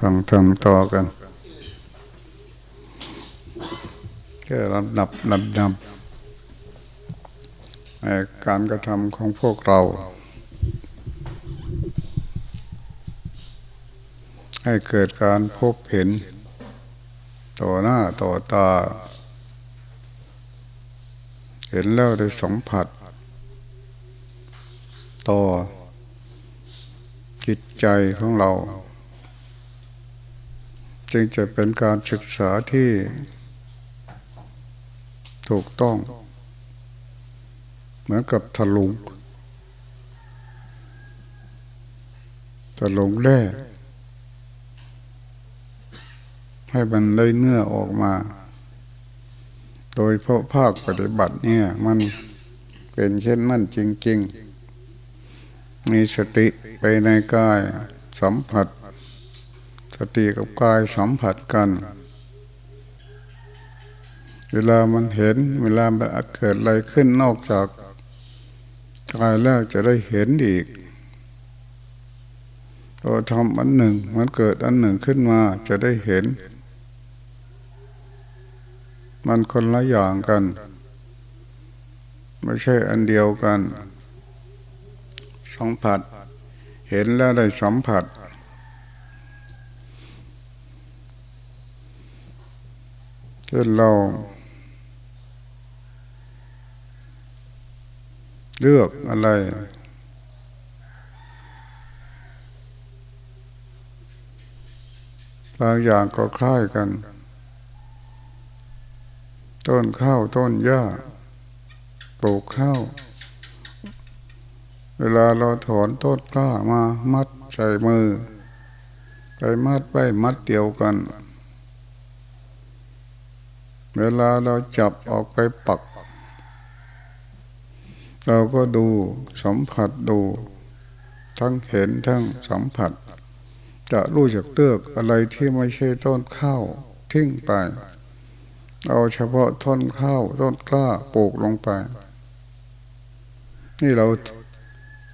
ฟังธรรมต่อกันก็ลำดับลำดับการกระทำของพวกเรา ให้เกิดการพบเห็น ต่อหน้าต่อตา เห็นแล้วได้สัมผัส ต่อ ใจของเรา จึงจะเป็นการศึกษาที่ถูกต้อง เหมือนกับถลุงถลุงแร่ให้มันได้เนื้อออกมา โดยเพราะภาคปฏิบัติเนี่ย มันเป็นเช่นนั่นจริง ๆ มีสติไปในกายสัมผัส สติกับกายสัมผัสกัน เวลามันเห็น เวลามันเกิดอะไรขึ้นนอกจากกายแล้วจะได้เห็นอีกตัวทำอันหนึ่ง มันเกิดอันหนึ่งขึ้นมาจะได้เห็น มันคนละอย่างกัน ไม่ใช่อันเดียวกัน สัมผัส เห็นแล้วได้สัมผัส เช่นเราเลือกอะไร บางอย่างก็คล้ายกัน ต้นข้าวต้นหญ้าปลูกข้าว เวลาเราถอนต้นกล้ามามัดใส่มือไปมัดไปมัดเดียวกัน เวลาเราจับออกไปปัก เราก็ดูสัมผัสดู ทั้งเห็นทั้งสัมผัส จะรู้จักเลือกอะไรที่ไม่ใช่ต้นข้าวทิ้งไป เอาเฉพาะต้นข้าวต้นกล้าปลูกลงไป นี่เรา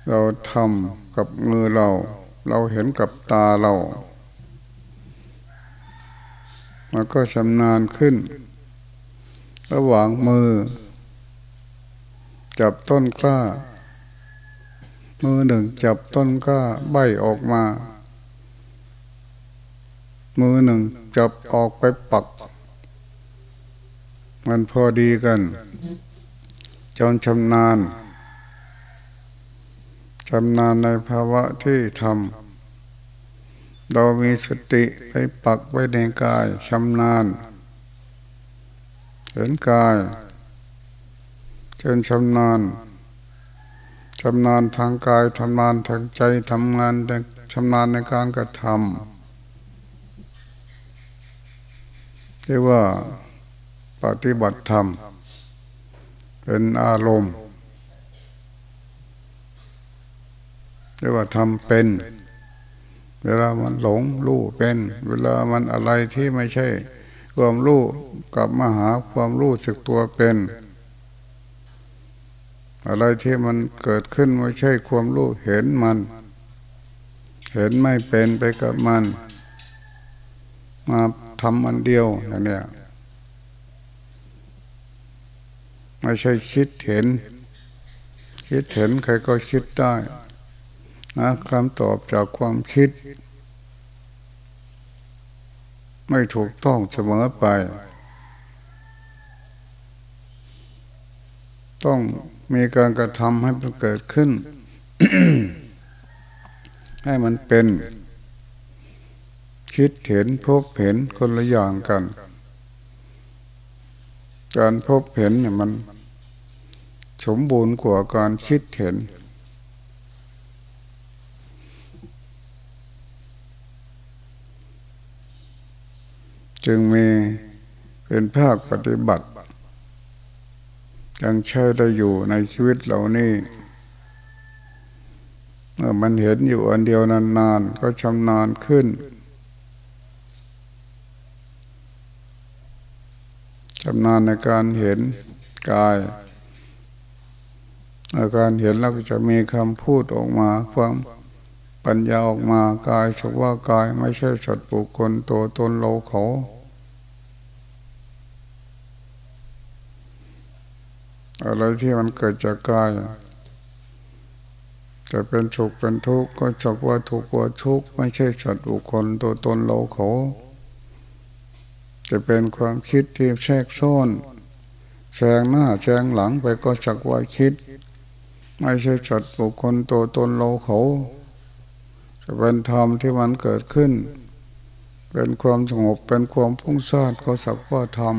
เราทำกับมือเรา เราเห็นกับตาเรา มันก็ชำนาญขึ้น ระหว่างมือ จับต้นกล้า มือหนึ่งจับต้นกล้าใบออกมา มือหนึ่งจับออกไปปัก มันพอดีกันจนชำนาญ ชำนาญในภาวะที่ทำเรามีสติไปปักไว้ในกายชำนาญเห็นกายจนชำนาญชำนาญทางกายทำงานทางใจทำงานชำนาญในการกระทำเรียกว่าปฏิบัติธรรม เป็นอารมณ์ เรียกว่าทำเป็น เวลามันหลงรู้เป็น เวลามันอะไรที่ไม่ใช่ ความรู้กลับมาหาความรู้สึกตัวเป็น อะไรที่มันเกิดขึ้นไม่ใช่ความรู้เห็นมัน เห็นไม่เป็นไปกับมัน มาทำอันเดียวอย่างเนี้ยไม่ใช่คิดเห็น คิดเห็นใครก็คิดได้ นะคำตอบจากความคิด ไม่ถูกต้องเสมอไป ต้องมีการกระทำให้มันเกิดขึ้น ให้มันเป็น คิดเห็นพบเห็นคนละอย่างกัน การพบเห็นเนี่ยมัน สมบูรณ์กว่าการคิดเห็น จึงมีเป็นภาคปฏิบัติ ยังใช้ได้อยู่ในชีวิตเหล่านี้เมื่อมันเห็นอยู่อันเดียวนานๆ ก็ชำนาญขึ้นชำนาญในการเห็นกายในการเห็นแล้วก็จะมีคำพูดออกมาความ ปัญญาออกมากายสักว่ากายไม่ใช่สัตว์บุคคลตัวตนเราเขา อะไรที่มันเกิดจากกายจะเป็นสุขเป็นทุกข์ก็จักว่าทุกข์ว่าทุกข์ไม่ใช่สัตว์บุคคลตัวตนเราเขา จะเป็นความคิดที่แทรกซ้อนแซงหน้าแซงหลังไปก็จักว่าคิด ไม่ใช่สัตว์บุคคลตัวตนเราเขา จะเป็นธรรมที่มันเกิดขึ้น เป็นความสงบเป็นความพุ่งซ่านก็สักว่าธรรม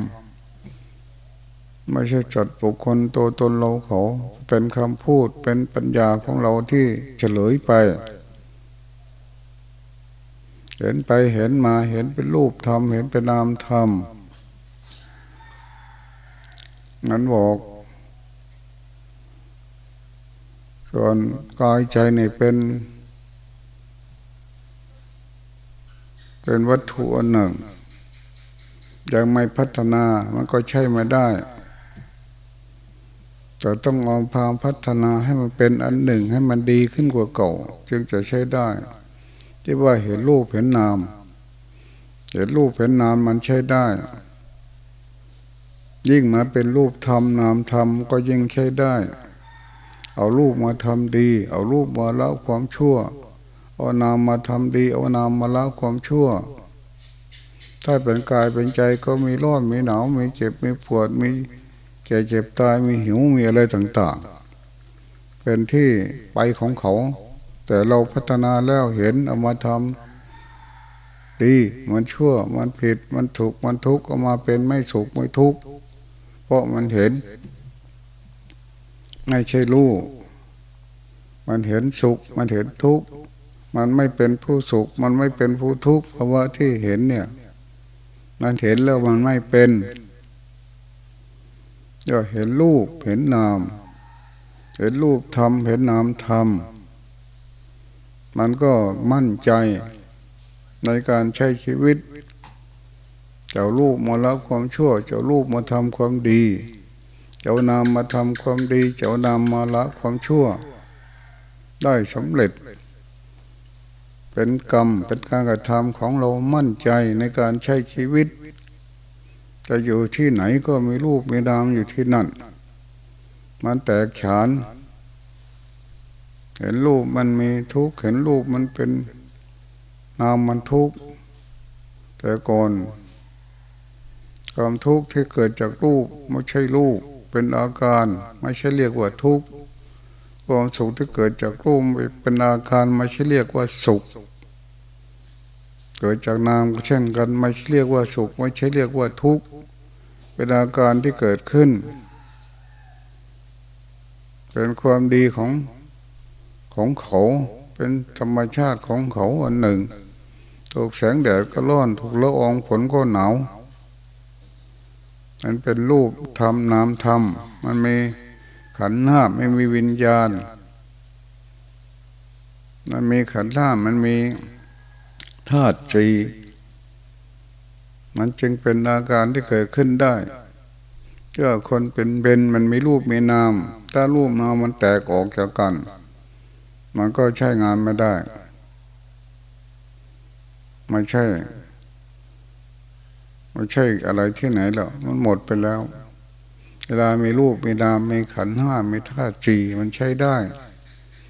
ไม่ใช่จัดบุคคลตัวตนเราเขา เป็นคำพูดเป็นปัญญาของเราที่เฉลยไป เห็นไปเห็นมาเห็นเป็นรูปธรรมเห็นเป็นนามธรรมนั้นบอกส่วนกายใจนี่เป็น เป็นวัตถุอันหนึ่ง ยังไม่พัฒนามันก็ใช่ไม่ได้ แต่ต้องเอาพาพัฒนาให้มันเป็นอันหนึ่งให้มันดีขึ้นกว่าเก่า จึงจะใช้ได้ ที่ว่าเห็นรูปเห็นนาม เห็นรูปเห็นนามมันใช้ได้ ยิ่งมาเป็นรูปธรรมนามธรรมก็ยิ่งใช้ได้ เอารูปมาทำดี เอารูปมาละความชั่ว เอานามมาทำดีเอานามมาละความชั่ว ถ้าเป็นกายเป็นใจก็มีร้อนมีหนาวมีเจ็บมีปวดมีแก่เจ็บตายมีหิวมีอะไรต่างๆ เป็นที่ไปของเขา แต่เราพัฒนาแล้วเห็นเอามาทำดีมันชั่วมันผิดมันถูกมันทุกข์เอามาเป็นไม่สุขไม่ทุกข์เพราะมันเห็น ไม่ใช่รู้มันเห็นสุขมันเห็นทุกข์ มันไม่เป็นผู้สุข มันไม่เป็นผู้ทุกข์เพราะว่าที่เห็นเนี่ย มันเห็นแล้วมันไม่เป็นก็เห็นรูปเห็นนาม เห็นรูปทำเห็นนามทำมันก็มั่นใจในการใช้ชีวิต เจ้ารูปมาละความชั่ว เจ้ารูปมาทำความดี เจ้านามมาทำความดี เจ้านามมาละความชั่ว ได้สำเร็จ เป็นกรรมเป็นการกระทำของเรามั่นใจในการใช้ชีวิต จะอยู่ที่ไหนก็มีรูปมีนามอยู่ที่นั่น มันแตกฉาน เห็นรูปมันมีทุกข์เห็นรูปมันเป็นนามมันทุกข์แต่ก่อนความทุกข์ที่เกิดจากรูปไม่ใช่รูปเป็นอาการ ไม่ใช่เรียกว่าทุกข์ ความสุขที่เกิดจากรูปเป็นอาการไม่ใช่เรียกว่าสุข เกิดจากนามก็เช่นกันไม่ใช่เรียกว่าสุข ไม่ใช่เรียกว่าทุกข์เป็นอาการที่เกิดขึ้น เป็นความดีของของเขา เป็นธรรมชาติของเขาอันหนึ่งถูกแสงแดดก็ร้อนถูกละอองฝนก็หนาวมันเป็นรูปธรรมนามธรรมมันมี ขันห้าไม่มีวิญญาณ มันมีขันห้ามันมีธาตุจีมันจึงเป็นอาการที่เกิดขึ้นได้เมื่อคนเป็นเบนมันมีรูปมีนาม ถ้ารูปนามมันแตกออกจากกัน มันก็ใช้งานไม่ได้ไม่ใช่ไม่ใช่อะไรที่ไหนหรอกมันหมดไปแล้ว ลามีรูปมีนามมีขันห้ามีธาตุจีมันใช้ได้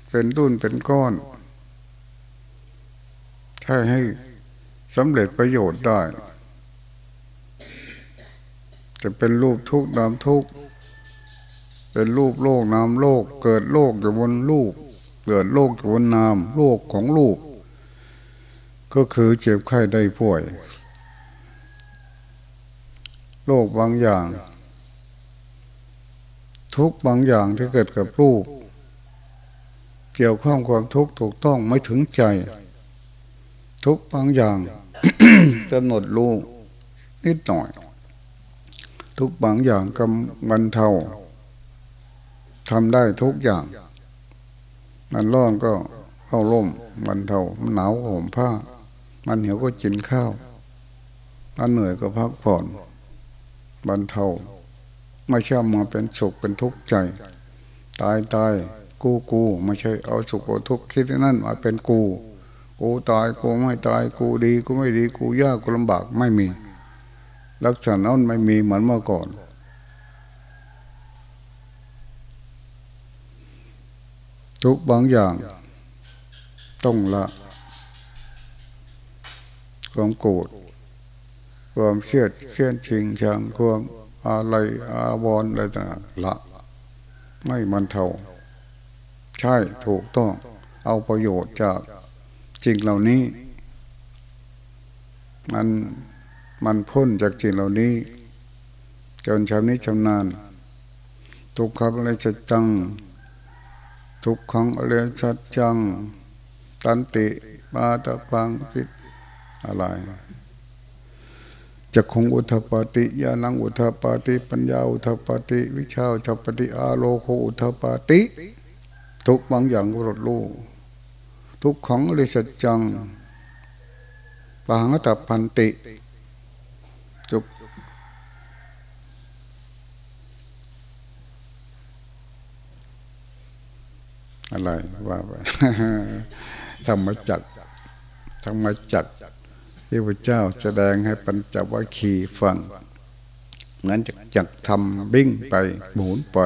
เป็นดุนเป็นก้อนใช่ให้สำเร็จประโยชน์ได้ จะเป็นรูปทุกนามทุก เป็นรูปโลกนามโลก เกิดโลกอยู่บนรูป เกิดโลกอยู่บนนามโลกของรูป ก็คือเจ็บไข้ได้ป่วย โลกบางอย่าง ทุกบางอย่างที่เกิดกับรูป เกี่ยวข้องความทุกข์ถูกต้องไม่ถึงใจ ทุกบางอย่างกำหนดรู้นิดหน่อย ทุกบางอย่างกำบันเทาทำได้ทุกอย่าง มันร้อนก็เข้าร่มบันเทามันหนาวก็ห่มผ้า มันหิวก็กินข้าวมันเหนื่อยก็พักผ่อนบันเทา ไม่ใช่มาเป็นสุขเป็นทุกข์ใจ ตายตายกูกูไม่ใช่เอาสุขเอาทุกข์คิดนั่นมาเป็นกู กูตายกูไม่ตายกูดีกูไม่ดีกูยากกูลำบากไม่มี ลักษณะนั้นไม่มีเหมือนเมื่อก่อนทุกบางอย่าง ต้องละ ความโกรธความเครียดเครียดชิงชังความ อะไรอาวรอะไรต่างละ ไม่มันเท่า ใช่ถูกต้อง เอาประโยชน์จากสิ่งเหล่านี้ มันมันพ้นจากสิ่งเหล่านี้ จนชำนี้ชำนาญ ทุกครั้งอะไรจะจัง ทุกครั้งอะไรจะจัง ตันติมาตะพังพิอะไร จะคงอุทปาติยานังอุทปาติปัญญาอุทปาติ วิชาอุทปาติอาโลโคอุทปาติ ทุกบางอย่างก็ลดลู่ทุกของอริสจังปาหังตัพันติจุกอะไรว่าไปธรรมจักธรรมจัก ที่พระเจ้าแสดงให้ปัญจวัคคีย์ฟังงั้นจะจักทำบิ้งไปหมุนไป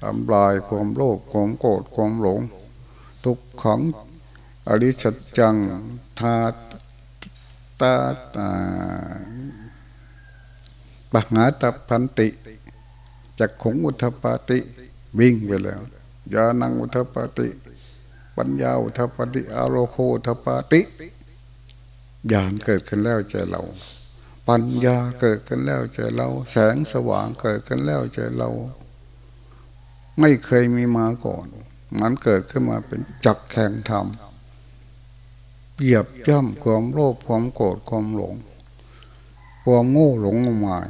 ทำลายความโลภความโกรธความหลง ทุกของอริสจังทาตาตาปหาตพันติจากขงอุทปาติวิ่งไปแล้วยานังอุทปาติ ปัญญาอุทปาติอารโคอุทปาติ ญาณเกิดขึ้นแล้วใจเรา ปัญญาเกิดขึ้นแล้วใจเรา แสงสว่างเกิดขึ้นแล้วใจเรา ไม่เคยมีมาก่อน มันเกิดขึ้นมาเป็นจักแข่งธรรมเหยียบย่ำความโลภความโกรธความหลง ความโง่หลงงมาย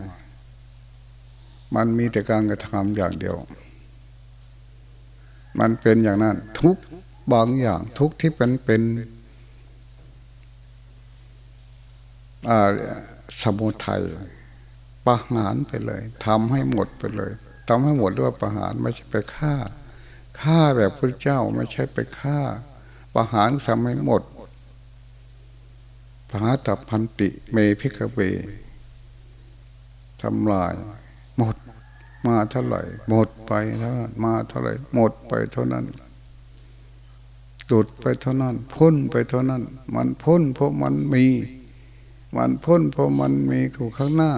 มันมีแต่การกระทำอย่างเดียว มันเป็นอย่างนั้น ทุกบางอย่างทุกที่เป็นเป็น สมุทัยประหารไปเลยทำให้หมดไปเลยทำให้หมดด้วยประหารไม่ใช่ไปฆ่าฆ่าแบบพระเจ้าไม่ใช่ไปฆ่า ประหารทำให้หมดพาตับพันติเมพิกเวทำลาย หมด มาเท่าไหร่ หมดไปเท่านั้นมาเท่าไหร่ หมดไปเท่านั้นจุดไปเท่านั้น พ้นไปเท่านั้น มันพ้นเพราะมันมี มันพ้นเพราะมันมีอยู่ข้างหน้า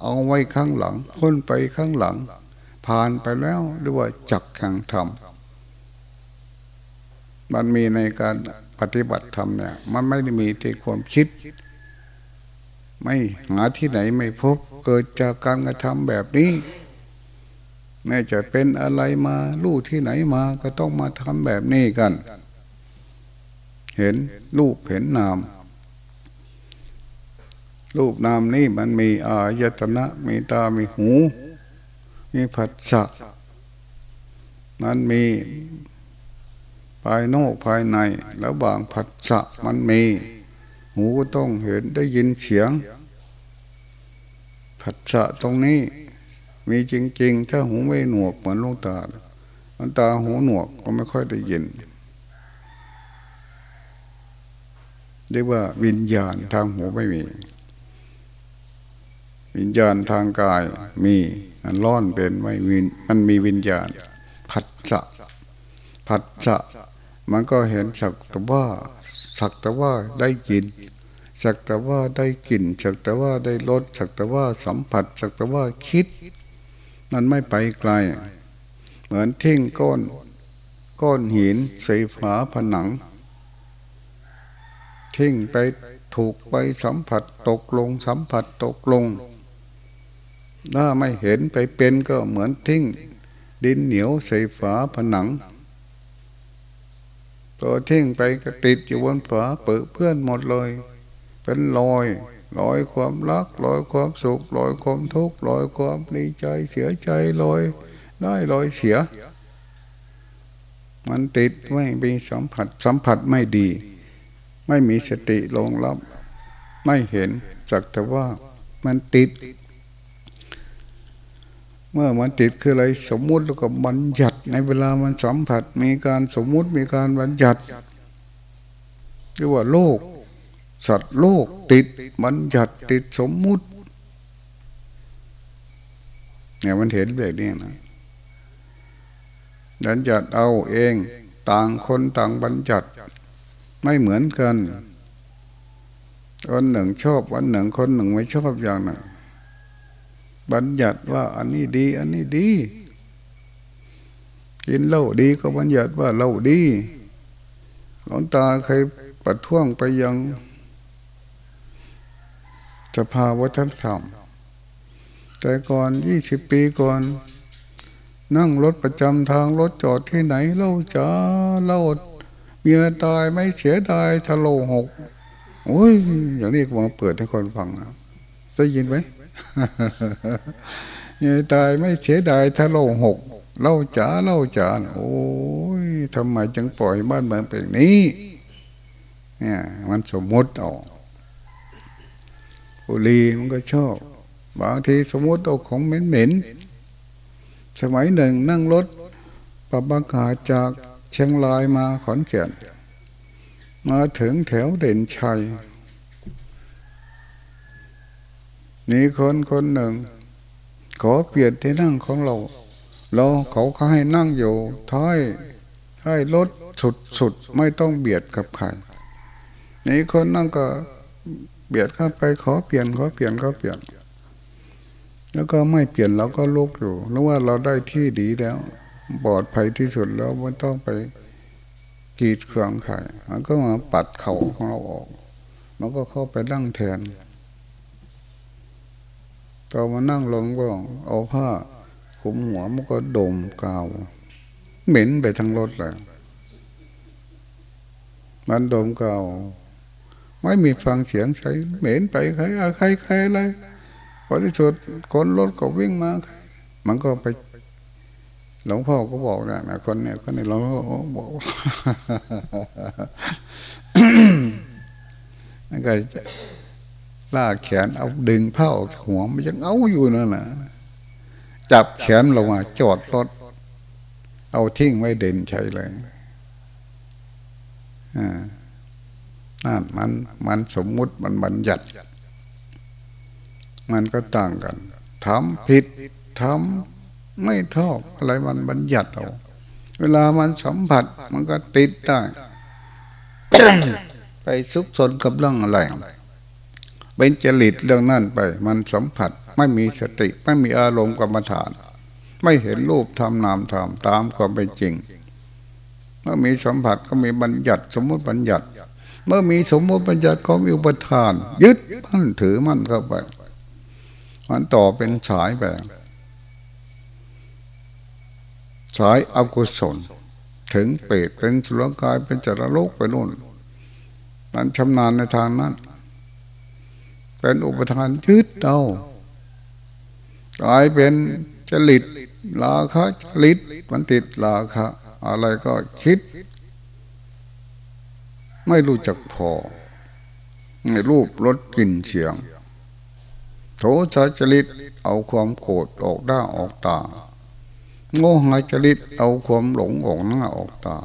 เอาไว้ข้างหลัง พ้นไปข้างหลัง ผ่านไปแล้วหรือว่าจักแข่งธรรมมันมีในการปฏิบัติธรรมเนี่ย มันไม่ได้มีที่ความคิด ไม่หาที่ไหนไม่พบ เกิดจากการกระทำแบบนี้แม้จะเป็นอะไรมาลู่ที่ไหนมาก็ต้องมาทำแบบนี้กัน เห็นรูปเห็นนาม รูปนามนี่มันมีอายตนะ มีตา มีหู มีผัสสะมันมีภายนอกภายในแล้วบางผัสสะมันมี หูต้องเห็นได้ยินเสียง ผัสสะตรงนี้ มีจริง ๆ ถ้าหูไม่หนวกเหมือนลูกตา มันตาหูหนวกก็ไม่ค่อยได้ยินเรียกว่าวิญญาณทางหูไม่มี วิญญาณทางกายมีมันร้อนเป็นไม่มีมันมีวิญญาณ ผัสสะผัสสะมันก็เห็นสักแต่ว่าสักแต่ว่าได้ยินสักแต่ว่าได้กลิ่นสักแต่ว่าได้รสสักแต่ว่าสัมผัสสักแต่ว่าคิด มันไม่ไปไกล เหมือนทิ้งก้อนก้อนหินใส่ฝาผนัง ทิ้งไปถูกไปสัมผัสตกลงสัมผัสตกลง ถ้าไม่เห็นไปเป็นก็เหมือนทิ้ง ดินเหนียวใส่ฝาผนังตัวทิ้งไปก็ติดอยู่บนฝาเปิดเพื่อนหมดเลย เป็นรอยรอยความรักรอยความสุขรอยความทุกข์รอยความดีใจเสียใจรอยได้รอยเสีย มันติดไม่มีสัมผัสสัมผัสไม่ดี ไม่มีสติรองรับ ไม่เห็นจักแต่ว่ามันติด เมื่อมันติดคืออะไรสมมุติแล้วก็บัญญัติในเวลามันสัมผัสมีการสมมุติมีการบัญญัติหรือว่าโลก สัตว์โลกติดมันหยัดติดสมมุติ เนี่ยมันเห็นแบบนี้นะบัญญัติเอาเองต่างคนต่างบัญญัติไม่เหมือนกันคนหนึ่งชอบวันหนึ่งคนหนึ่งไม่ชอบอย่างหนึ่ง บัญญัติว่าอันนี้ดี อันนี้ดี กินเหล้าดีก็บัญญัติว่าเหล้าดีหลวงตาเคยประท้วงไปยังสภาวัฒนธรรม แต่ก่อนยี่สิบปีก่อน นั่งรถประจำทางรถจอดที่ไหนเล่าจ้าเล่าเมียตายไม่เสียดายทะโลหกโอ้ย อย่างนี้มาเปิดให้คนฟังนะได้ยินไหม เมียตายไม่เสียดายทะโลหกเล่าจ๋าเล่าจ๋าโอ้ยทำไมจึงปล่อยบ้านเมืองเป็นนี้ เนี่ยมันสมมติเอาบุรีมันก็ชอบบางทีสมมติเอาของเหม็นๆสมัยหนึ่งนั่งรถปะบังกาจากเชียงรายมาขอนแก่นมาถึงแถวเด่นชัย นี่คนคนหนึ่ง ขอเปลี่ยนที่นั่งของเรา เราเขาเขาให้นั่งอยู่ท้ายท้ายรถสุดสุดไม่ต้องเบียดกับใครนี่คนนั่งก็เบียดเข้าไปขอเปลี่ยนขอเปลี่ยนขอเปลี่ยน แล้วก็ไม่เปลี่ยนเราก็ลุกอยู่นึกว่าเราได้ที่ดีแล้วปลอดภัยที่สุดแล้วไม่ต้องไปกีดเครื่องใครมันก็มาปัดเข่าของเราออก มันก็เข้าไปนั่งแทน ตอมานั่งลงก็เอาผ้าคุมหัวมันก็ดมกาว เหม็นไปทั้งรถเลยมันดมกาวไม่มีฟังเสียงใส่เหม็นไปใครใครใครอะไรพอที่สุดคนรถก็วิ่งมา มันก็ไปหลวงพ่อก็บอกนะนะคนเนี่ยคนนี้เราบอกนั่นก็ ลากแขนเอาดึงผ้าหัวมันยังเอาอยู่นั่นแหละจับแขนลงมาจอดรถ เอาทิ้งไว้เด่นใช่เลยอ่านั่นมันมันสมมุติมันบัญญัติ มันก็ต่างกันทำผิดทำไม่ทอบอะไรมันบัญญัติเอาเวลามันสัมผัสมันก็ติดได้ ไปซุกซนกับเรื่องอะไร เป็นจริตเรื่องนั่นไป มันสัมผัสไม่มีสติไม่มีอารมณ์กรรมฐาน ไม่เห็นรูปทำนามทำตามความเป็นจริง เมื่อมีสัมผัสก็มีบัญญัติสมมติบัญญัติ เมื่อมีสมมติปัญญาก็มีอุปทาน ยึดมั่นถือมั่นเข้าไปมันต่อเป็นสายแบบสายอกุศลถึงเปรตเป็นสุรกายเป็นจารโลกไปนู่นนั้นชำนาญในทางนั้น เป็นอุปทานยึดเอากลายเป็นจริตราคะจริตมันติดราคะ อะไรก็คิด ไม่รู้จักพอในรูปรสกลิ่นเสียง โถชาจริตเอาความโกรธออกด้าออกตาโง่หายจริตเอาความหลงออกหน้าออกตา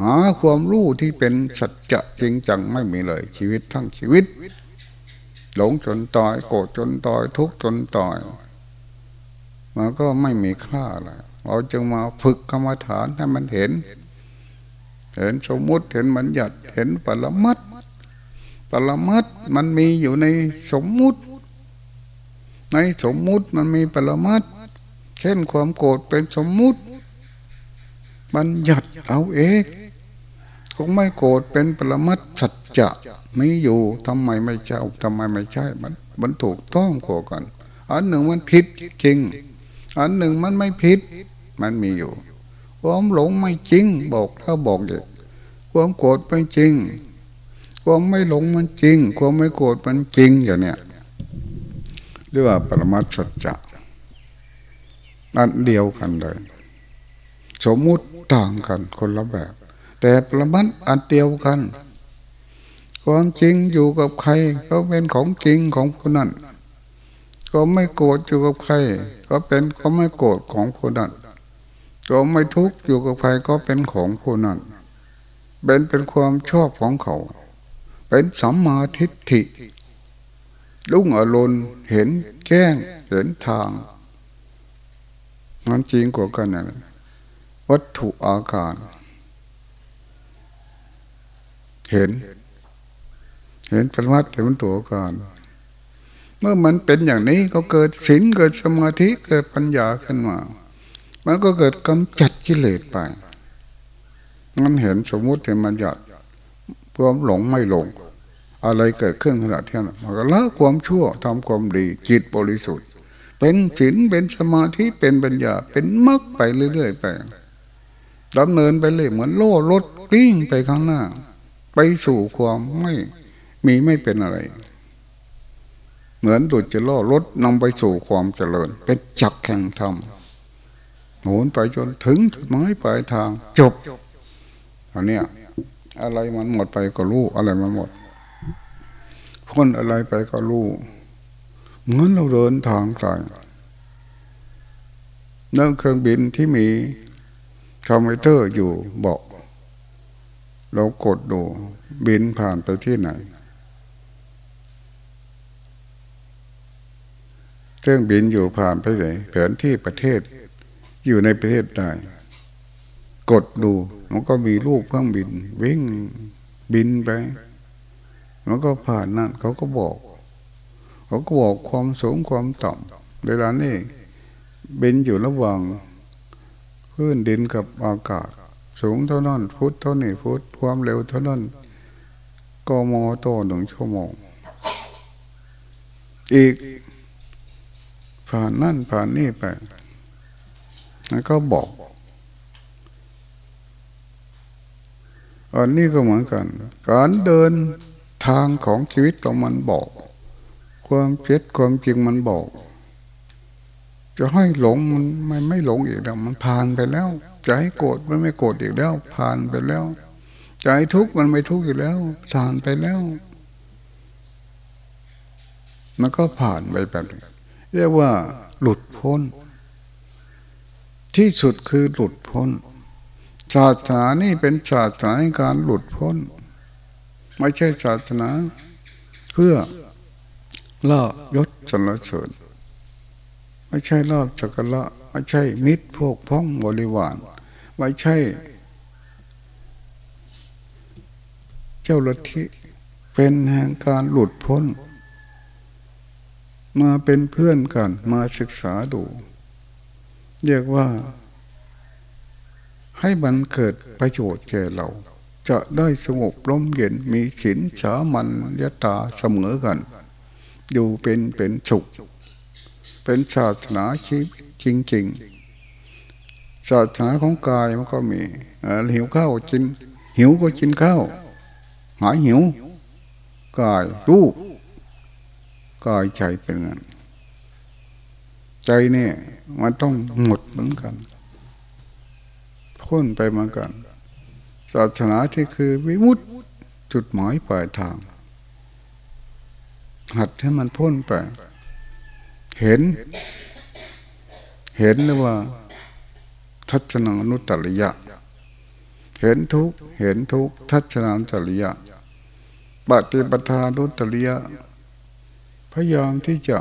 หาความรู้ที่เป็นสัจจะจริงจังไม่มีเลยชีวิตทั้งชีวิต หลงจนตายโกรธจนตายทุกข์จนตายมันก็ไม่มีค่าอะไรเราจึงมาฝึกกรรมฐานให้มันเห็น เห็นสมมุติเห็นบัญญัติเห็นปรมัตปรมัตมันมีอยู่ในสมมุติ ในสมมุติมันมีปรมัตเช่นความโกรธเป็นสมมุติบัญญัติเอาเอง คงไม่โกรธเป็นปรมัตสัจจะไม่อยู่ทำไมไม่เจ้าทำไมไม่ใช่มัน มันถูกต้องกว่ากัน อันหนึ่งมันผิดจริง อันหนึ่งมันไม่ผิด มันมีอยู่ความหลงไม่จริง บอกถ้าบอกอีกความโกรธไม่จริง ความไม่หลงมันจริง ความไม่โกรธมันจริงอย่างเนี้ยเรียกว่าปรมัตสัจจะนั่นเดียวกันเลย สมมุติต่างกันคนละแบบ แต่ปรมัตอันเดียวกัน ความจริงอยู่กับใครก็เป็นของจริงของคนนั้นก็ไม่โกรธอยู่กับใคร ก็เป็นก็ไม่โกรธของคนนั้นก็ไม่ทุกข์อยู่กับใครก็เป็นของผู้นั้นเป็นเป็นความชอบของเขา เป็นสัมมาทิฏฐิลุ่งอรุณเห็นแก้งเห็นทางมันจริงกว่ากันนะวัตถุอาการ เห็น เห็นเป็นวัดเห็นตัวการเมื่อมันเป็นอย่างนี้ก็เกิดศีลเกิดสมาธิเกิดปัญญาขึ้นมา มันก็เกิดกำจัดกิเลสไปมันเห็นสมมุติเห็นมันหยัดความหลงไม่หลง อะไรเกิดขึ้นขณะที่นั้นมันก็ละความชั่วทำความดีจิตบริสุทธิ์ เป็นศีลเป็นสมาธิเป็นปัญญา เป็นมรรคไปเรื่อยๆไปดำเนินไปเลยเหมือนโล่รถกลิ้งไปข้างหน้า ไปสู่ความไม่มีไม่เป็นอะไร เหมือนดุจจะล่อรถนำไปสู่ความเจริญ เป็นจักแข่งธรรมหมุนไปจนถึงจุดหมายปลายทาง จบอันเนี้ยอะไรมันหมดไปก็รู้อะไรมันหมดพ้นอะไรไปก็รู้เหมือนเราเดินทางไกลนั่งเครื่องบินที่มีคอมพิวเตอร์อยู่บอก เรากดดูบินผ่านไปที่ไหนเครื่องบินอยู่ผ่านไปไหนแผนที่ประเทศอยู่ในประเทศใดกดดูมันก็มีรูปเครื่องบิน วิ่งบินไป มันก็ผ่านนั่นเขาก็บอก เขาก็บอกความสูงความต่ำเวลานี้บินอยู่ระหว่างพื้นดินกับอากาศ สูงเท่านั้นฟุตเท่านี้ฟุตความเร็วเท่านั้นกมโตหนึ่งชั่วโมง อีก ผ่านนั่นผ่านนี่ไปแล้วก็บอกอันนี้ก็เหมือนกัน การเดินทางของชีวิตของมันบอก ความเพ็ดความจริงมันบอก จะให้หลงมันไม่ไม่หลงอีกแล้วมันผ่านไปแล้ว ให้โกรธมันไม่โกรธอีกแล้ว ผ่านไปแล้วให้ทุกข์มันไม่ทุกข์อีกแล้ว ผ่านไปแล้ว มันก็ผ่านไปแบบนี้เรียกว่า หลุดพ้น ที่สุดคือหลุดพ้นศาสนานี่เป็นศาสนาในการหลุดพ้น ไม่ใช่ศาสนา เพื่อล่ายศสรรเสริญไม่ใช่ลาบสักละไม่ใช่มิตรพวกพ้องบริวาร ไม่ใช่ เจ้าลัทธิเป็นแห่งการหลุดพ้น มาเป็นเพื่อนกันมาศึกษาดู เรียกว่า ให้มันเกิดประโยชน์แก่เรา จะได้สงบร่มเย็นมีศีลสามัญยตาเสมอกัน อยู่เป็นเป็นสุข เป็นศาสนาชีวิตจริง ๆ ศาสนาของกายมันก็มีหิวข้าวกิน หิวก็กินข้าวหายหิว กายรู้กายใจเป็นงั้นใจเนี่ยมันต้องหมดเหมือนกันพ้นไปเหมือนกัน ศาสนาที่คือวิมุตจุดหมายปลายทาง หัดให้มันพ้นไป เห็น เห็นหรือว่า ทัศนังนุตตริยะ เห็นทุกเห็นทุกทัศนังนุตริยะ ปฏิปทานุตตริยะ พยายามที่จะ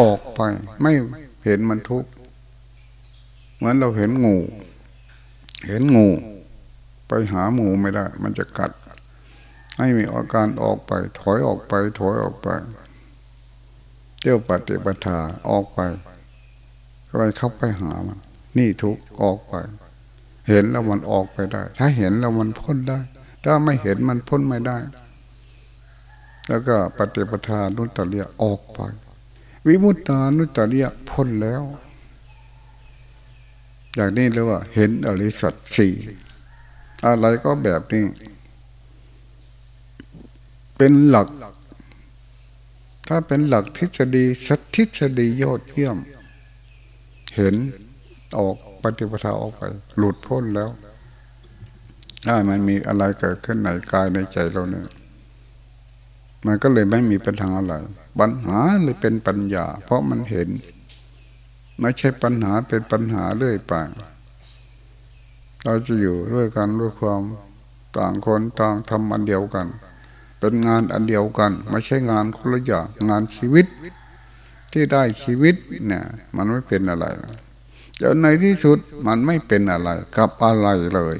ออกไปไม่เห็นมันทุกเหมือนเราเห็นงู เห็นงู ไปหาหมูไม่ได้ มันจะกัด ให้มีอาการออกไป ถอยออกไป ถอยออกไปเที่ยวปฏิปทาออกไป ไปเข้าไปหามัน นี่ทุกออกไป เห็นแล้วมันออกไปได้ ถ้าเห็นแล้วมันพ้นได้ ถ้าไม่เห็นมันพ้นไม่ได้ แล้วก็ปฏิปทานุตตเรียออกไป วิมุตตานุตตเรียพ้นแล้ว อย่างนี้เรียกว่า เห็นอริสัตสี่อะไรก็แบบนี้ เป็นหลัก ถ้าเป็นหลักทฤษฎีสัตทฤษฎียอดเยี่ยม เห็นออกปฏิปทาออกไป หลุดพ้นแล้วถ้ามันมีอะไรเกิดขึ้นในกายในใจเราเนี่ย มันก็เลยไม่มีปัญหาอะไรปัญหาเลยเป็นปัญญา เพราะมันเห็น ไม่ใช่ปัญหาเป็นปัญหาเรื่อยไปเราจะอยู่ด้วยกันด้วยความต่างคนต่างทำอันเดียวกัน เป็นงานอันเดียวกัน ไม่ใช่งานคนละอย่างงานชีวิต ที่ได้ชีวิตเนี่ยมันไม่เป็นอะไรจนในที่สุดมันไม่เป็นอะไร กับอะไรเลย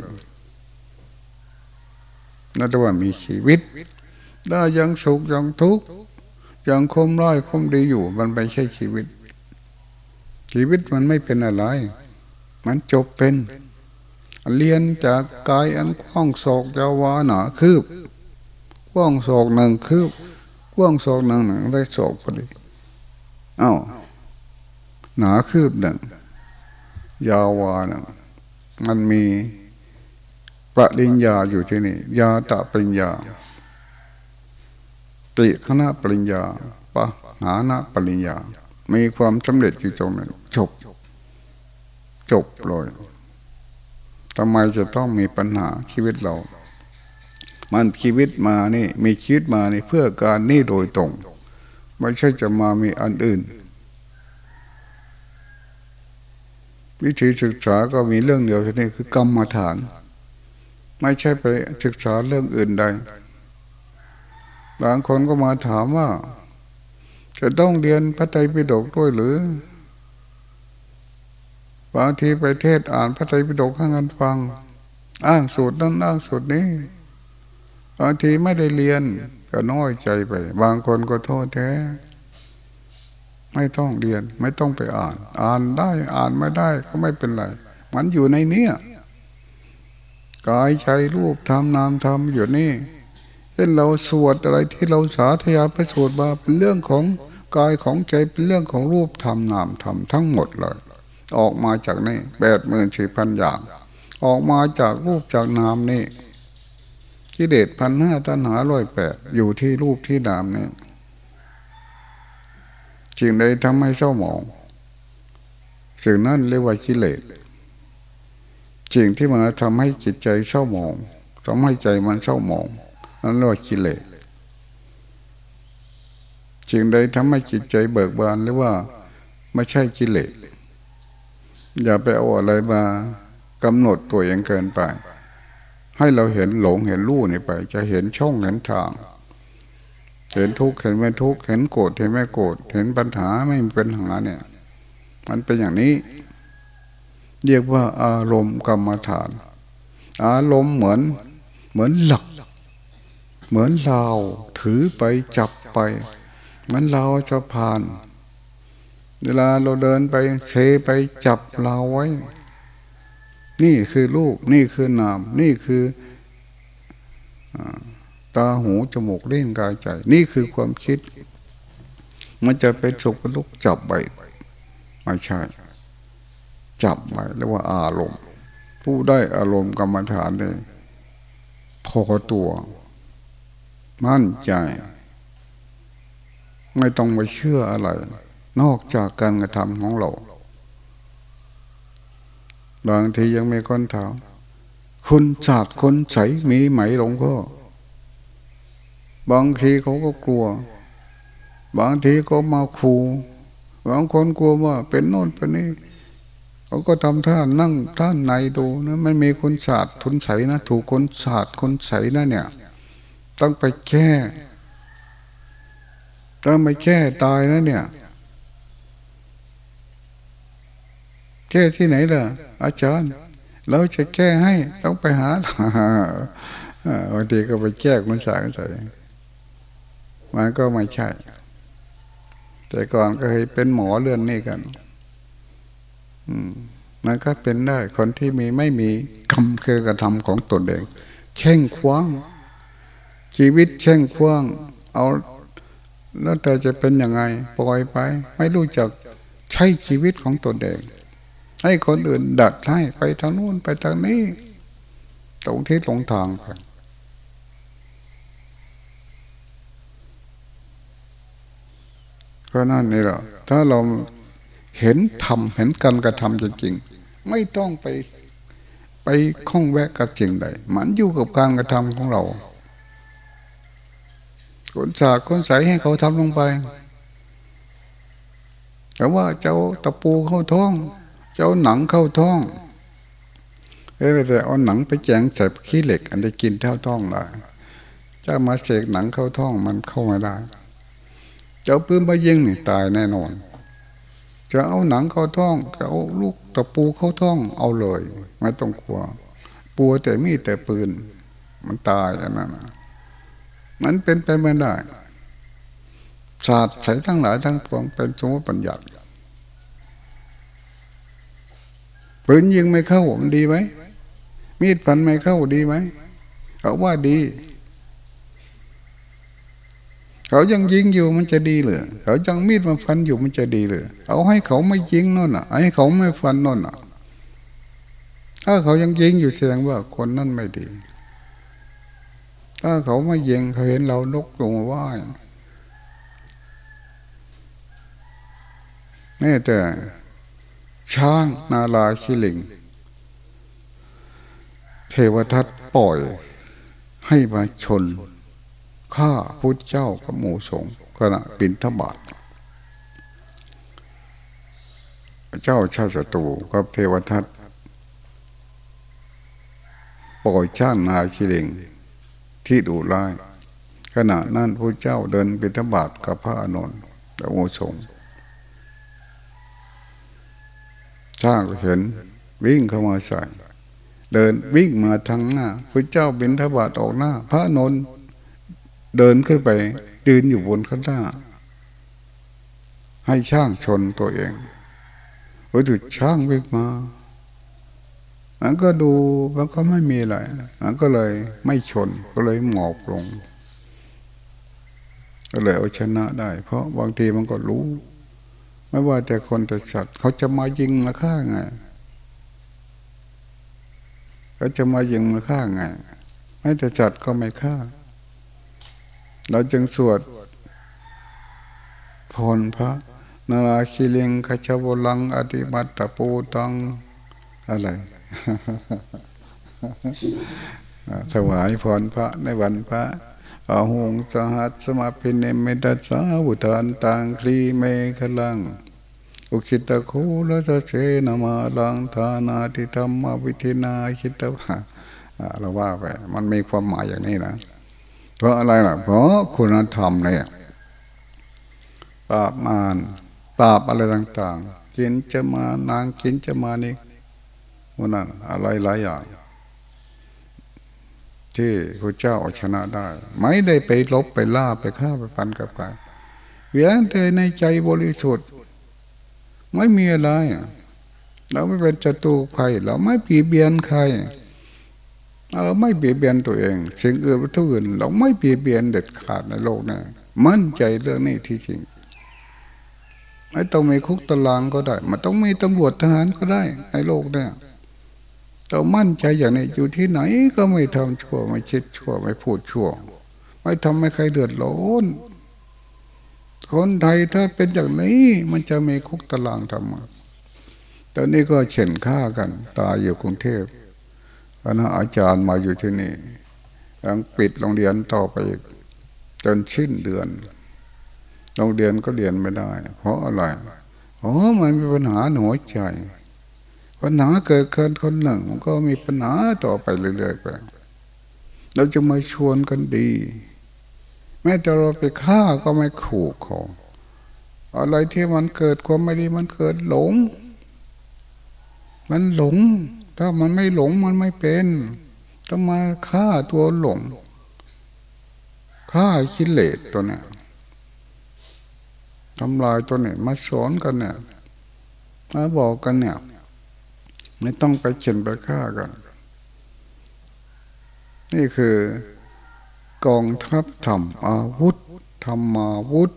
นั่นว่ามีชีวิต ได้ยังสุขยังทุกข์ยังคมร้อยคมดีอยู่ มันไม่ใช่ชีวิต ชีวิตมันไม่เป็นอะไร มันจบเป็น เรียนจากกายอันกว้างศอกยาวาหนาคืบกว้างศอกหนึ่งคืบกว้างศอกหนึ่งหนึ่งได้ศอกพอดี อ้าวหนาคืบหนึ่ง ยาวาหนึ่งมันมีปริญญาอยู่ที่นี่ ยาตะปริญญา ติคณะปริญญาปะหาณปริญญา มีความสำเร็จอยู่ตรงนั้นจบ จบเลยทำไมจะต้องมีปัญหาชีวิตเรา มันชีวิตมานี่ มีชีวิตมานี่เพื่อการนี่โดยตรง ไม่ใช่จะมามีอันอื่น วิธีศึกษาก็มีเรื่องเดียวเท่านี้คือกรรมฐาน ไม่ใช่ไปศึกษาเรื่องอื่นใดบางคนก็มาถามว่า จะต้องเรียนพระไตรปิฎกด้วยหรือบางทีไปเทศอ่านพระไตรปิฎกให้กันฟัง อ้างสูตรนั้นอ้างสูตรนี้บางทีไม่ได้เรียน ก็น้อยใจไป บางคนก็โทษแท้ ไม่ต้องเรียน ไม่ต้องไปอ่าน อ่านได้อ่านไม่ได้ก็ไม่เป็นไร มันอยู่ในเนี้ยกายใจรูปทำนามทำอยู่นี่เช่นเราสวดอะไรที่เราสาธยายไปสวดมาเป็นเรื่องของกายของใจเป็นเรื่องของรูปธรรมนามธรรมทั้งหมดเลย ออกมาจากนี่แปดหมื่นสี่พันอย่าง ออกมาจากรูปจากนามนี่ กิเลสพันห้าตัณหาร้อยแปดอยู่ที่รูปที่นามนี่สิ่งใดทำให้เศร้าหมองสิ่งนั้นเรียกว่ากิเลสสิ่งที่มันทำให้จิตใจเศร้าหมองทำให้ใจมันเศร้าหมองนั่นเรียกว่ากิเลสสิ่งใดทำให้จิตใจเบิกบานหรือว่าไม่ใช่กิเลสอย่าไปเอาอะไรมากำหนดตัวเองเกินไป ให้เราเห็นหลงเห็นรู้นี่ไป จะเห็นช่องเห็นทาง เห็นทุกข์เห็นไม่ทุกข์เห็นโกรธเห็นไม่โกรธเห็นปัญหาไม่มีปัญหาเนี่ย มันเป็นอย่างนี้ เรียกว่าอารมณ์กรรมฐาน อารมณ์เหมือนเหมือนหลัก เหมือนเราถือไปจับไปเหมือนเราจะผ่าน เวลาเราเดินไปเซไปจับเราไว้ นี่คือลูกนี่คือนาม นี่คือตาหูจมูกเล่นกายใจ นี่คือความคิด มันจะเป็นสุขเป็นทุกข์จับไปไม่ใช่ จับไปเรียกว่าอารมณ์ ผู้ได้อารมณ์กรรมฐานเลยพอตัว มั่นใจ ไม่ต้องไปเชื่ออะไร นอกจากการกระทำของเรา บางทียังไม่คนถามคนศาสตร์คนใสมีไหมหลวงพ่อบางทีเขาก็กลัว บางทีก็มาคูบางคนกลัวว่าเป็นโน่นเป็นนี่เขาก็ทำท่านั่งท่านในดูนะไม่มีคนศาสตร์ทุนใสนะถูกคนศาสตร์คนใสนะเนี่ย ต้องไปแก้ต้องไปแก้ตายนะเนี่ย แก้ที่ไหนล่ะ อาจารย์ เราจะแก้ให้ต้องไปหาบางทีก็ไปแก้คนสางใส่มันก็ไม่ใช่ แต่ก่อนก็เคยเป็นหมอเรื่องนี้กัน อืมมันก็เป็นได้คนที่มีไม่มีกรรมคือกระทำของตนเองแข่งคว้าง ชีวิตแช่งคว้าง เอาแล้วแต่จะเป็นยังไงปล่อยไป ไม่รู้จักใช้ชีวิตของตนเอง ให้คนอื่นดัดให้ไปทางนู้นไปทางนี้ตรงที่ตรงทางไปก็นั่นนี่แหละถ้าเราเห็นทำเห็นการกระทำจริงๆไม่ต้องไปไปคล้องแวะกับจริงใดมันอยู่กับการกระทำของเราคนสาดคนใสให้เขาทำลงไปแต่ว่าเจ้าตะปูเข้าท้อง เจ้าหนังเข้าท้องเอ้ยแต่เอาหนังไปแจงใส่ขี้เหล็ก อันได้กินเท่าท้องได้จะมาเสกหนังเข้าท้องมันเข้าไม่ได้จะเอาปืนมายิงนี่ตายแน่นอน จะเอาหนังเข้าท้องจะเอาลูกตะปูเข้าท้องเอาเลยไม่ต้องกลัวปัวแต่มีแต่ปืน มันตายอันนั้นมันเป็นไปไม่ได้ศาสตร์ใส่ทั้งหลายทั้งปวงเป็นสมมติปัญญา ปืนยิงไม่เข้ามันดีไหมมีดฟันไม่เข้าดีไหมเขาว่าดี เขายังยิงอยู่มันจะดีหรือเขายังมีดมาฟันอยู่มันจะดีหรือเอาให้เขาไม่ยิงนั่นอะให้เขาไม่ฟันนั่นอะ ถ้าเขายังยิงอยู่แสดงว่าคนนั่นไม่ดี ถ้าเขาไม่ยิงเขาเห็นเรานกลงว่านี่แต่ ช้างนาลาคิลิง เทวทัตปล่อยให้มาชนฆ่าพุทธเจ้ากับหมูสงขณะบินทบาทเจ้าชาติศัตรูกับเทวทัตปล่อยช้างนาคิลิงที่ดูร้ายขณะนั้นพระเจ้าเดินบิณฑบาตกับพระอนุนและโมสง ช้างเห็น วิ่งเข้ามาใส่ เดินวิ่งมาทางหน้าพระเจ้าบิณฑบาตออกหน้า พระนนเดินขึ้นไปดืนอยู่บนข้างหน้า ให้ช่างชนตัวเองพอถูกช่างวิ่งมามันก็ดูมันก็ไม่มีอะไรมันก็เลยไม่ชนก็เลยหมอบลง ก็เลยเอาชนะได้ เพราะบางทีมันก็รู้ ไม่ว่าแต่คนแต่สัตว์ เขาจะมายิงมาฆ่าไงเขาจะมายิงมาฆ่าไงไม่แต่สัตว์ก็ไม่ฆ่า เราจึงสวดพรพระนาราคิเลงขจวลังอธิบัตตปูตังอะไรถวายพรพระในวันพระอาหงสหัสสมาพินเมตัสสาวุทานตังคลีเมฆลัง อุคิตะโคลตเสนามาลังทานาทิธรรมวิธินาคิตะเราว่าไปมันมีความหมายอย่างนี้นะ เพราะอะไรล่ะ เพราะคุณธรรมเนี่ยปราบมารปราบอะไรต่าง ๆ กินจะมานางกินจะมานี่วันนั้นอะไรหลายอย่าง ที่พระเจ้าเอาชนะได้ ไม่ได้ไปลบไปล่าไปฆ่าไปฟันกับใครเวียนแต่ในใจบริสุทธิ์ ไม่มีอะไร เราไม่เป็นศัตรูใคร เราไม่ปีเบียนใคร เราไม่เบียดเบียนตัวเอง สิ่งอื่นวัตถุอื่น เราไม่เบียดเบียนเด็ดขาดในโลกนี้มั่นใจเรื่องนี้ที่จริงไม่ต้องมีคุกตารางก็ได้ มันต้องมีตำรวจทหารก็ได้ในโลกเนี่ยเรามั่นใจอย่างนี้อยู่ที่ไหนก็ไม่ทำชั่ว ไม่คิดชั่ว ไม่พูดชั่ว ไม่ทำให้ใครเดือดร้อน คนไทยถ้าเป็นอย่างนี้มันจะมีคุกตารางทำตอนนี้ก็เฉ่นฆ่ากัน ตายอยู่กรุงเทพคณะอาจารย์มาอยู่ที่นี่ยังปิดโรงเรียนต่อไปจนสิ้นเดือน โรงเรียนก็เรียนไม่ได้ เพราะอะไรเพราะมันมีปัญหาหัวใจปัญหาเกิดขึ้นคนหนึ่ง ก็มีปัญหาต่อไปเรื่อยๆไป เราจะมาชวนกันดี ม้แต่เราไปฆ่าก็ไม่ขู่เขาอะไรที่มันเกิดความไม่ดีมันเกิดหลง มันหลง ถ้ามันไม่หลงมันไม่เป็นต้องมาฆ่าตัวหลงฆ่าคิเลสตัวเนี้ยทำลายตัวนี้มาสอนกันเนี่ยมาบอกกันเนี่ย ไม่ต้องไปเข็นไปฆ่ากัน นี่คือ กองทัพธรรมอาวุธธรรมาวุธ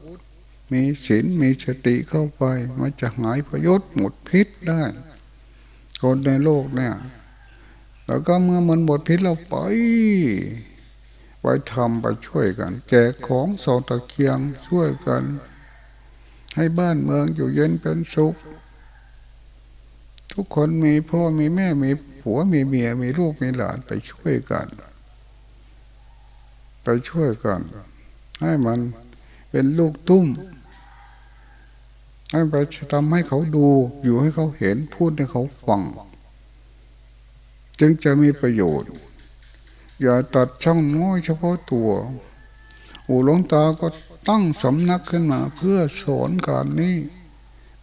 มีศีลมีสติเข้าไป มันจะหายพยศหมดพิษได้ คนในโลกเนี่ย แล้วก็เมื่อมันหมดพิษเราไป ไปทำไปช่วยกัน แจกของสองตะเกียงช่วยกัน ให้บ้านเมืองอยู่เย็นเป็นสุข ทุกคนมีพ่อมีแม่มีผัวมีเมียมีลูกมีหลานไปช่วยกัน ไปช่วยกัน ให้มันเป็นลูกตุ้ม ให้ไปทำให้เขาดูอยู่ให้เขาเห็นพูดให้เขาฟัง จึงจะมีประโยชน์ อย่าตัดช่องน้อยเฉพาะตัวอูหลวงตาก็ตั้งสำนักขึ้นมาเพื่อสอนการนี้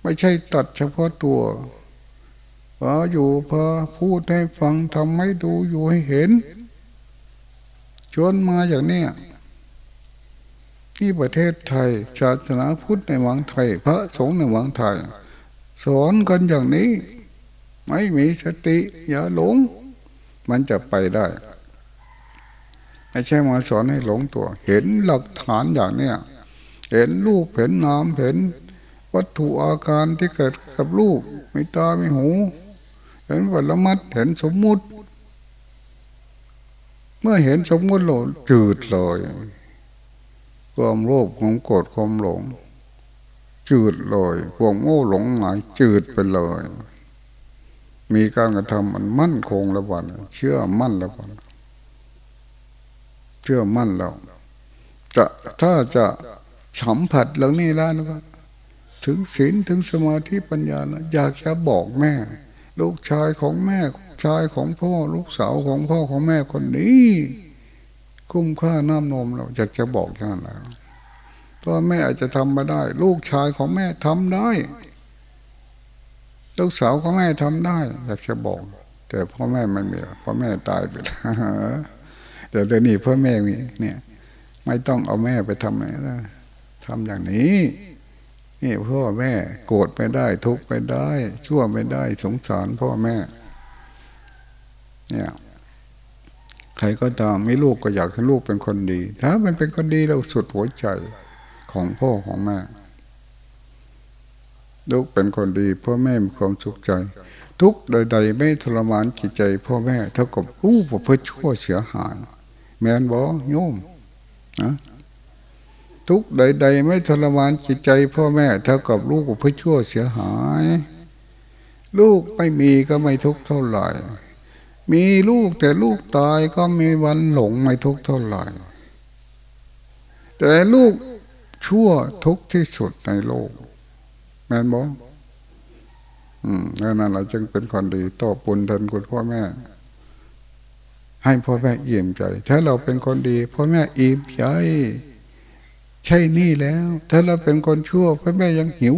ไม่ใช่ตัดเฉพาะตัวพออยู่พอพูดให้ฟังทำให้ดูอยู่ให้เห็น ชวนมาอย่างนี้ที่ประเทศไทยศาสนาพุทธในวังไทย พระสงฆ์ในวังไทย สอนกันอย่างนี้ ไม่มีสติ อย่าหลง มันจะไปได้ไม่ใช่มาสอนให้หลงตัว เห็นหลักฐานอย่างเนี้ยเห็นรูปเห็นนามเห็น วัตถุอาการที่เกิดกับรูปมีตามีหู เห็นวัลมัดเห็นสมมุติ เมื่อเห็นสมมุติโลจืดเลยความโลภความโกรธความหลง จืดเลยความโง่หลงหมายจืดไปเลย มีการกระทำมันมั่นคงแล้ววันเชื่อมั่นแล้ววันเชื่อมั่นแล้วจะถ้าจะสัมผัสเรื่องนี้แล้วนะถึงศีลถึงสมาธิปัญญานะอยากจะบอกแม่ ลูกชายของแม่ ชายของพ่อลูกสาวของพ่อของแม่คนนี้ คุ้มค่าน้ำนมเราอยากจะบอกอย่างนั้นแล้วตัวแม่อาจจะทำมาได้ ลูกชายของแม่ทำได้ลูกสาวของแม่ทำได้ อยากจะบอก แต่พ่อแม่ไม่มีพ่อแม่ตายไปแล้วแต่เดี๋ยวนี้พ่อแม่มีเนี่ย ไม่ต้องเอาแม่ไปทำอะไรนะทำอย่างนี้นี่พ่อแม่โกรธไม่ได้ทุกข์ไม่ได้ ชั่วไม่ได้ สงสารพ่อแม่ เนี่ยใครก็ตามไม่ลูกก็อยากให้ลูกเป็นคนดี ถ้ามันเป็นคนดีเราสุดหัวใจของพ่อของแม่ ลูกเป็นคนดีพ่อแม่มีความสุขใจ ทุกใดๆไม่ทรมานจิตใจ พ่อแม่เท่ากับรู้ประพฤติชั่วเสียหาย แมนบอโยมนะทุกใด ๆ ไม่ทรมานจิตใจ พ่อแม่เท่ากับลูกประพฤติชั่วเสียหาย ลูกไม่มีก็ไม่ทุกเท่าไหร่ มีลูกแต่ลูกตายก็มีวันหลงไม่ทุกเท่าไหร่แต่ลูกชั่วทุกที่สุดในโลกแม่นบอกอืมดังนั้นเราจึงเป็นคนดีต่อปุนทันคุณพ่อแม่ ให้พ่อแม่อิ่มใจ ถ้าเราเป็นคนดีพ่อแม่อิ่มใจ ใช่นี่แล้ว ถ้าเราเป็นคนชั่วพ่อแม่ยังหิว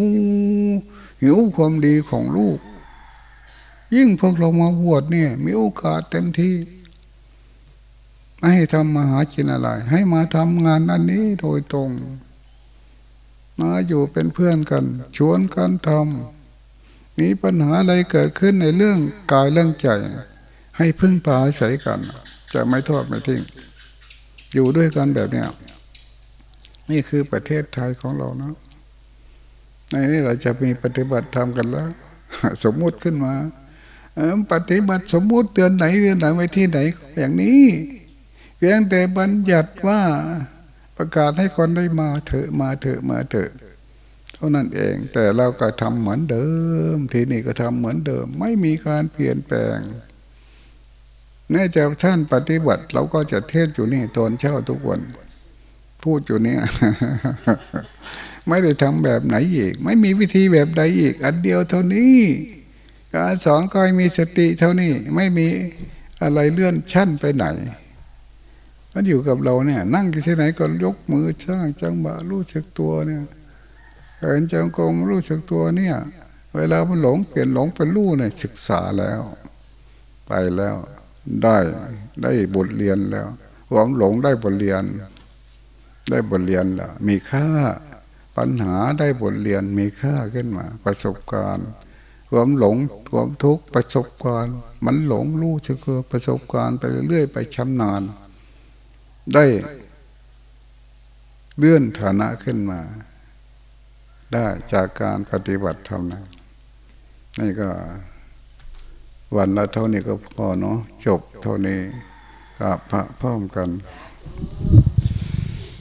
หิวความดีของลูก ยิ่งพวกเรามาบวชเนี่ย มีโอกาสเต็มที่ ไม่ให้ทำมาหากินอะไร ให้มาทำงานอันนี้โดยตรง มาอยู่เป็นเพื่อนกัน ชวนกันทำมีปัญหาอะไรเกิดขึ้นในเรื่องกายเรื่องใจ ให้พึ่งพาอาศัยกัน จะไม่ทอดไม่ทิ้ง อยู่ด้วยกันแบบเนี้ยนี่คือประเทศไทยของเรานะในนี้เราจะมีปฏิบัติธรรมกันแล้ว สมมุติขึ้นมา ปฏิบัติสมมุติเตือนไหนเตือนไหนไว้ที่ไหนอย่างนี้เพียงแต่บัญญัติว่าประกาศให้คนได้มาเถอะมาเถอะมาเถอะเท่านั้นเอง แต่เราก็ทำเหมือนเดิม ทีนี้ก็ทำเหมือนเดิม ไม่มีการเปลี่ยนแปลงแน่ใจท่านปฏิบัติ เราก็จะเทศอยู่นี่ตอนเช้าทุกวันพูดอยู่เนี่ยไม่ได้ทำแบบไหนอีก ไม่มีวิธีแบบใดอีก อันเดียวเท่านี้ การสอนก็มีสติเท่านี้ไม่มีอะไรเลื่อนชั้นไปไหนมันอยู่กับเราเนี่ย นั่งที่ไหนก็ยกมือช่างจังบะรู้สึกตัวเนี่ยเห็นจังกงรู้สึกตัวเนี่ย เวลามันหลงเปลี่ยนหลงเป็นรู้เนี่ยศึกษาแล้ว ไปแล้ว ได้ได้บทเรียนแล้วความหลงได้บทเรียน ได้บทเรียนแล้วมีค่าปัญหาได้บทเรียนมีค่าขึ้นมา ประสบการณ์ ความหลงความทุกข์ประสบการณ์ มันหลงรู้เชื่อประสบการณ์ไปเรื่อยๆไปชำนาญ ได้เลื่อนฐานะขึ้นมา ได้จากการปฏิบัติธรรมนะนี่ก็ วันละเท่านี้ก็พอเนาะจบเท่านี้กับพระพร้อมกัน